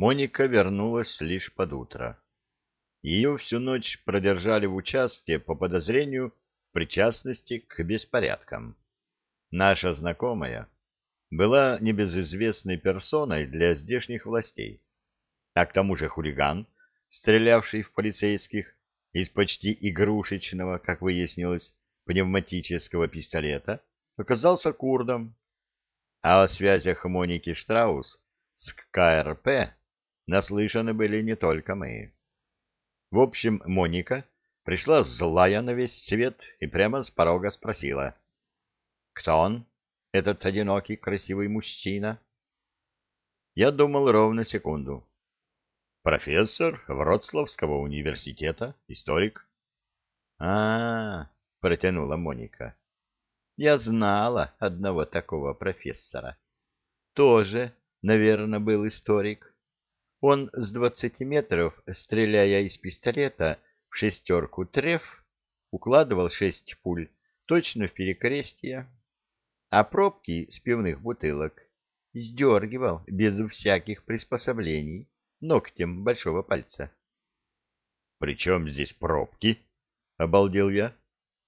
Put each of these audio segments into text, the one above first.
Моника вернулась лишь под утро. Ее всю ночь продержали в участке по подозрению причастности к беспорядкам. Наша знакомая была небезызвестной персоной для здешних властей, а к тому же хулиган, стрелявший в полицейских из почти игрушечного, как выяснилось, пневматического пистолета, оказался курдом. А о связях Моники Штраус с КРП наслышаны были не только мы. В общем, Моника пришла злая на весь свет и прямо с порога спросила. «Кто он, этот одинокий красивый мужчина?» Я думал ровно секунду. «Профессор Вроцлавского университета, историк». «А-а-а», протянула Моника. «Я знала одного такого профессора. Тоже, наверное, был историк. Он с двадцати метров, стреляя из пистолета в шестерку треф, укладывал шесть пуль точно в перекрестие, а пробки с пивных бутылок сдергивал без всяких приспособлений ногтем большого пальца. — При чем здесь пробки? — обалдел я.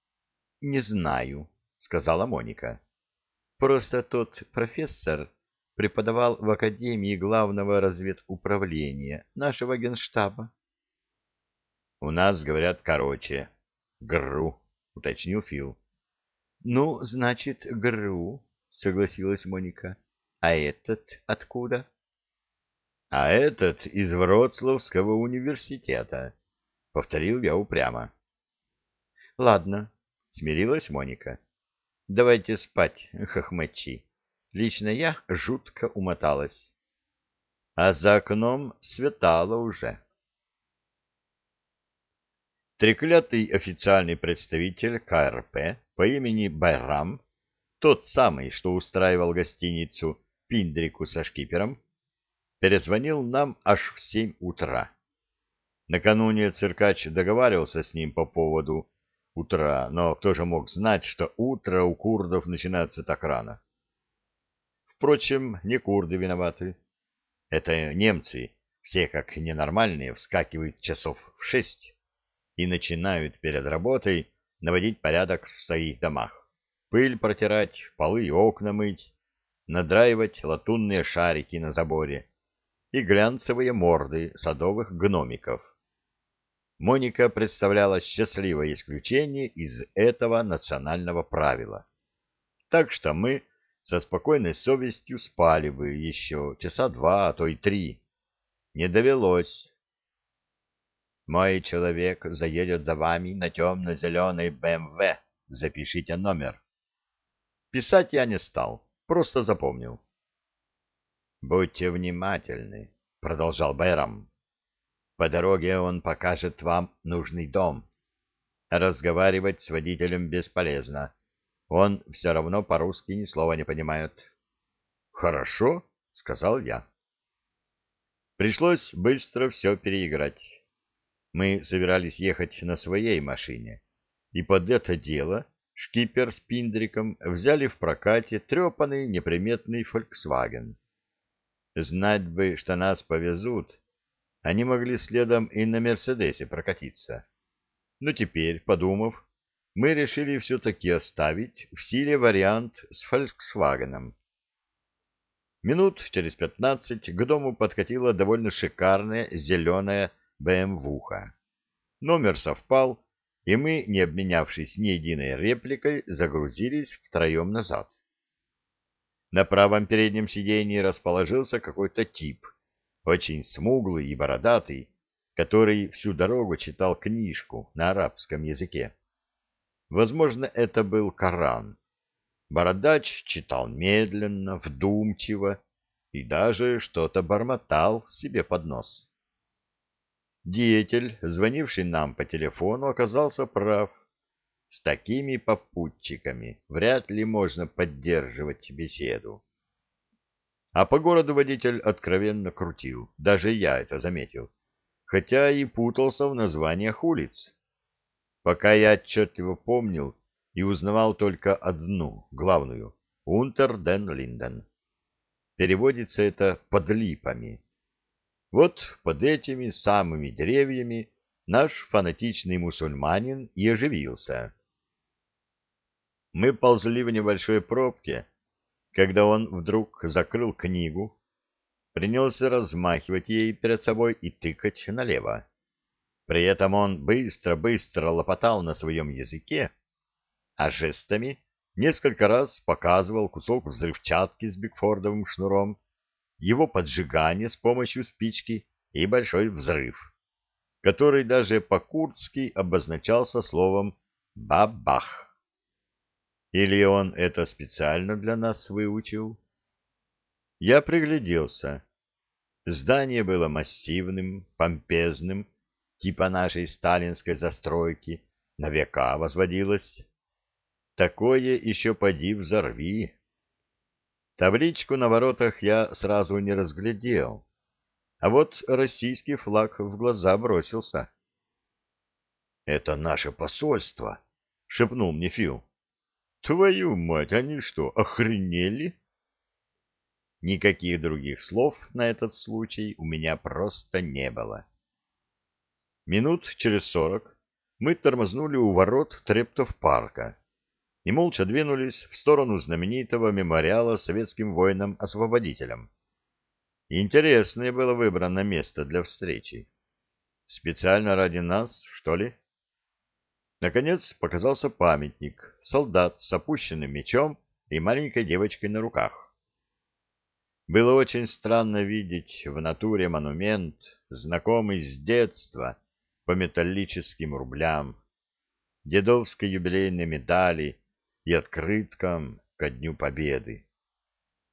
— Не знаю, — сказала Моника. — Просто тот профессор преподавал в Академии главного разведуправления нашего генштаба. — У нас, говорят, короче. — ГРУ, — уточнил Фил. — Ну, значит, ГРУ, — согласилась Моника. — А этот откуда? — А этот из Вроцлавского университета, — повторил я упрямо. — Ладно, — смирилась Моника. — Давайте спать, хохмачи. Лично я жутко умоталась. А за окном светало уже. Треклятый официальный представитель КРП по имени Байрам, тот самый, что устраивал гостиницу Пиндрику со шкипером, перезвонил нам аж в семь утра. Накануне циркач договаривался с ним по поводу утра, но кто же мог знать, что утро у курдов начинается так рано? Впрочем, не курды виноваты. Это немцы, все как ненормальные, вскакивают часов в шесть и начинают перед работой наводить порядок в своих домах, пыль протирать, полы и окна мыть, надраивать латунные шарики на заборе и глянцевые морды садовых гномиков. Моника представляла счастливое исключение из этого национального правила. Так что мы со спокойной совестью спали бы еще часа два, а то и три. Не довелось. Мой человек заедет за вами на темно-зеленой БМВ. Запишите номер. Писать я не стал, просто запомнил. Будьте внимательны, продолжал Байрам. По дороге он покажет вам нужный дом. Разговаривать с водителем бесполезно. Он все равно по-русски ни слова не понимает. «Хорошо», — сказал я. Пришлось быстро все переиграть. Мы собирались ехать на своей машине, и под это дело шкипер с Пиндриком взяли в прокате трепанный неприметный «Фольксваген». Знать бы, что нас повезут, они могли следом и на «Мерседесе» прокатиться. Но теперь, подумав, мы решили все-таки оставить в силе вариант с «Фольксвагеном». Минут через пятнадцать к дому подкатила довольно шикарная зеленая БМВуха. Номер совпал, и мы, не обменявшись ни единой репликой, загрузились втроем назад. На правом переднем сиденье расположился какой-то тип, очень смуглый и бородатый, который всю дорогу читал книжку на арабском языке. Возможно, это был Коран. Бородач читал медленно, вдумчиво и даже что-то бормотал себе под нос. Деятель, звонивший нам по телефону, оказался прав. С такими попутчиками вряд ли можно поддерживать беседу. А по городу водитель откровенно крутил, даже я это заметил, хотя и путался в названиях улиц пока я отчетливо помнил и узнавал только одну, главную — Унтер ден Линден. Переводится это «под липами». Вот под этими самыми деревьями наш фанатичный мусульманин и оживился. Мы ползли в небольшой пробке, когда он вдруг закрыл книгу, принялся размахивать ей перед собой и тыкать налево. При этом он быстро-быстро лопотал на своем языке, а жестами несколько раз показывал кусок взрывчатки с бигфордовым шнуром, его поджигание с помощью спички и большой взрыв, который даже по-курдски обозначался словом «бабах». Или он это специально для нас выучил? Я пригляделся. Здание было массивным, помпезным, типа нашей сталинской застройки, на века возводилось. Такое еще поди взорви. Табличку на воротах я сразу не разглядел, а вот российский флаг в глаза бросился. — Это наше посольство, — шепнул мне Фил. — Твою мать, они что, охренели? Никаких других слов на этот случай у меня просто не было. Минут через сорок мы тормознули у ворот Трептов парка и молча двинулись в сторону знаменитого мемориала советским воинам-освободителям. Интересное было выбрано место для встречи. Специально ради нас, что ли? Наконец показался памятник, солдат с опущенным мечом и маленькой девочкой на руках. Было очень странно видеть в натуре монумент, знакомый с детства, по металлическим рублям, дедовской юбилейной медали и открыткам ко Дню Победы.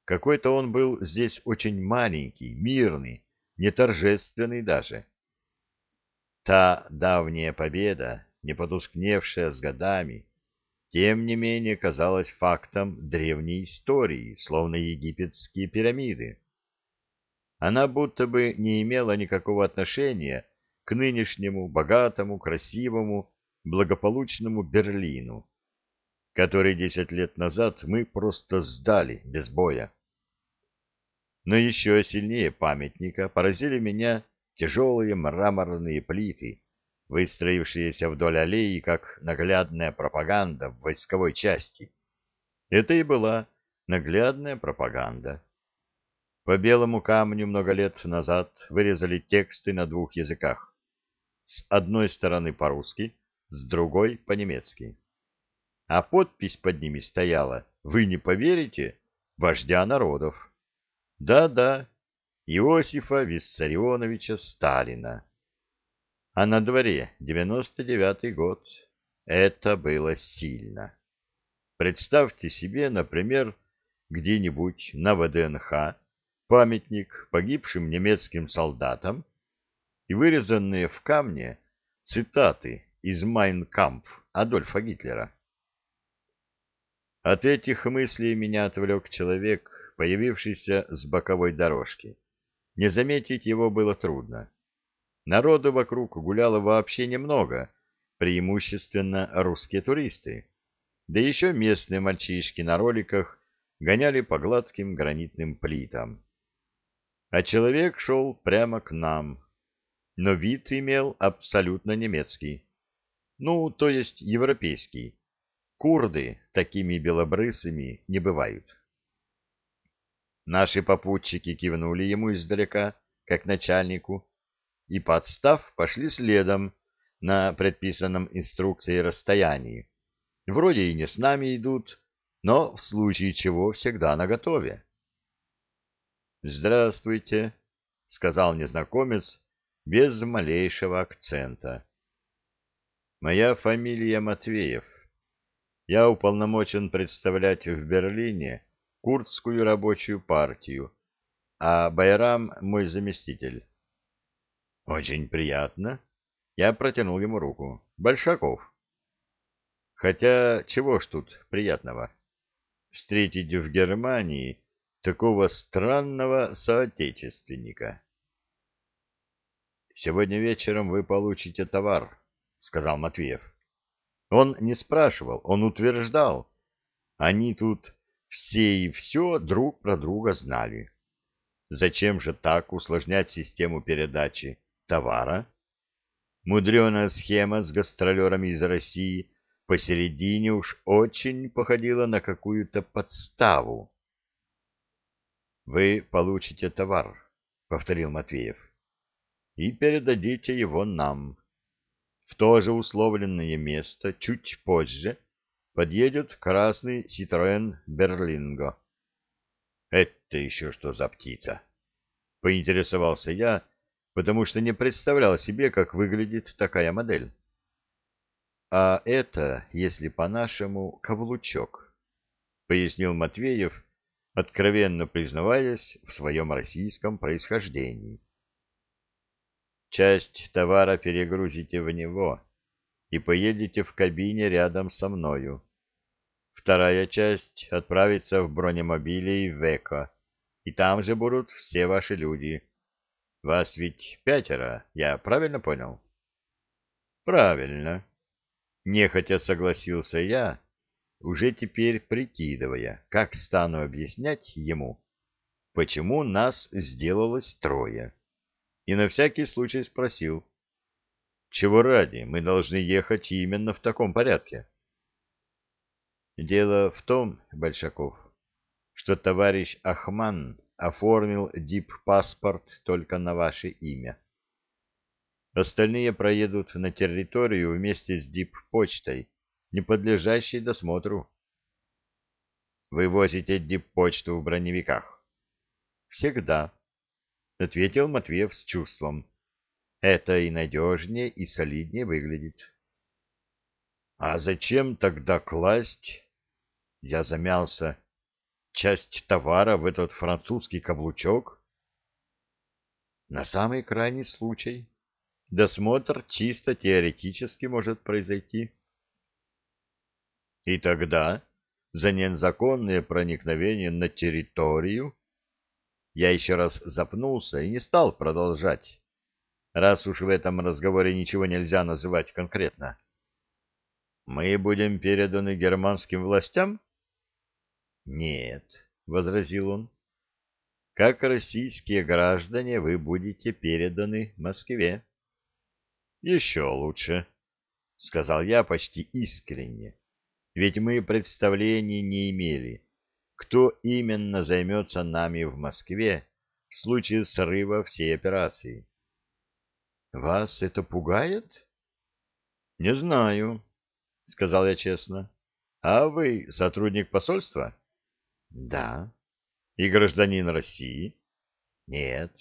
Какой-то он был здесь очень маленький, мирный, не торжественный даже. Та давняя победа, не потускневшая с годами, тем не менее казалась фактом древней истории, словно египетские пирамиды. Она будто бы не имела никакого отношения к нынешнему богатому, красивому, благополучному Берлину, который десять лет назад мы просто сдали без боя. Но еще сильнее памятника поразили меня тяжелые мраморные плиты, выстроившиеся вдоль аллеи, как наглядная пропаганда в войсковой части. Это и была наглядная пропаганда. По белому камню много лет назад вырезали тексты на двух языках с одной стороны по-русски, с другой по-немецки. А подпись под ними стояла, вы не поверите, вождя народов. Да-да, Иосифа Виссарионовича Сталина. А на дворе 99-й год. Это было сильно. Представьте себе, например, где-нибудь на ВДНХ памятник погибшим немецким солдатам и вырезанные в камне цитаты из «Майн Кампф» Адольфа Гитлера. От этих мыслей меня отвлек человек, появившийся с боковой дорожки. Не заметить его было трудно. Народу вокруг гуляло вообще немного, преимущественно русские туристы. Да еще местные мальчишки на роликах гоняли по гладким гранитным плитам. А человек шел прямо к нам, но вид имел абсолютно немецкий. Ну, то есть европейский. Курды такими белобрысыми не бывают. Наши попутчики кивнули ему издалека, как начальнику, и, подстав, пошли следом на предписанном инструкции расстоянии. Вроде и не с нами идут, но в случае чего всегда наготове. «Здравствуйте», — сказал незнакомец, без малейшего акцента. Моя фамилия Матвеев. Я уполномочен представлять в Берлине курдскую рабочую партию, а Байрам — мой заместитель. Очень приятно. Я протянул ему руку. Большаков. Хотя, чего ж тут приятного? Встретить в Германии такого странного соотечественника. Сегодня вечером вы получите товар, — сказал Матвеев. Он не спрашивал, он утверждал. Они тут все и все друг про друга знали. зачем же так усложнять систему передачи товара? Мудреная схема с гастролерами из России посередине уж очень походила на какую-то подставу. «Вы получите товар», — повторил Матвеев, — «и передадите его нам. В то же условленное место чуть позже подъедет красный Citroën Берлинго». «Это еще что за птица?» — поинтересовался я, потому что не представлял себе, как выглядит такая модель. А это, если по-нашему, каблучок, пояснил Матвеев, откровенно признаваясь в своем российском происхождении. Часть товара перегрузите в него и поедете в кабине рядом со мною. Вторая часть отправится в бронемобиле и в Эко, и там же будут все ваши люди. Вас ведь пятеро, я правильно понял? Правильно. Нехотя согласился я, уже теперь прикидывая, как стану объяснять ему, почему нас сделалось трое. И на всякий случай спросил, чего ради мы должны ехать именно в таком порядке? Дело в том, Большаков, что товарищ Ахман оформил дип-паспорт только на ваше имя. Остальные проедут на территорию вместе с дип-почтой, не подлежащей досмотру. Вы возите дип-почту в броневиках? Всегда, — ответил Матвеев с чувством. Это и надежнее, и солиднее выглядит. А зачем тогда класть? Я замялся часть товара в этот французский каблучок? На самый крайний случай. Досмотр чисто теоретически может произойти. И тогда за незаконное проникновение на территорию я еще раз запнулся и не стал продолжать, раз уж в этом разговоре ничего нельзя называть конкретно. Мы будем переданы германским властям? Нет, возразил он. Как российские граждане вы будете переданы Москве. Еще лучше, сказал я почти искренне. Ведь мы представления не имели, кто именно займется нами в Москве в случае срыва всей операции. Вас это пугает? Не знаю, сказал я честно. А вы сотрудник посольства? Да. И гражданин России? Нет.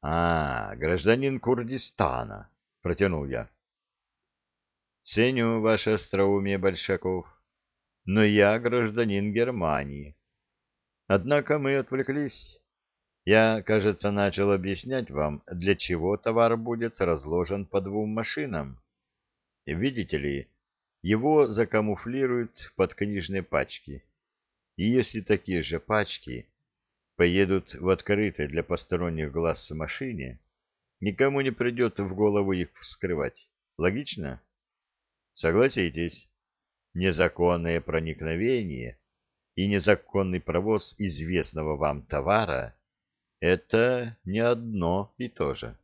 А, гражданин Курдистана, протянул я. Ценю ваше остроумие, Большаков, но я гражданин Германии. Однако мы отвлеклись. Я, кажется, начал объяснять вам, для чего товар будет разложен по двум машинам. Видите ли, его закамуфлируют под книжные пачки и если такие же пачки поедут в открытой для посторонних глаз машине, никому не придет в голову их вскрывать. Логично? Согласитесь, незаконное проникновение и незаконный провоз известного вам товара — это не одно и то же.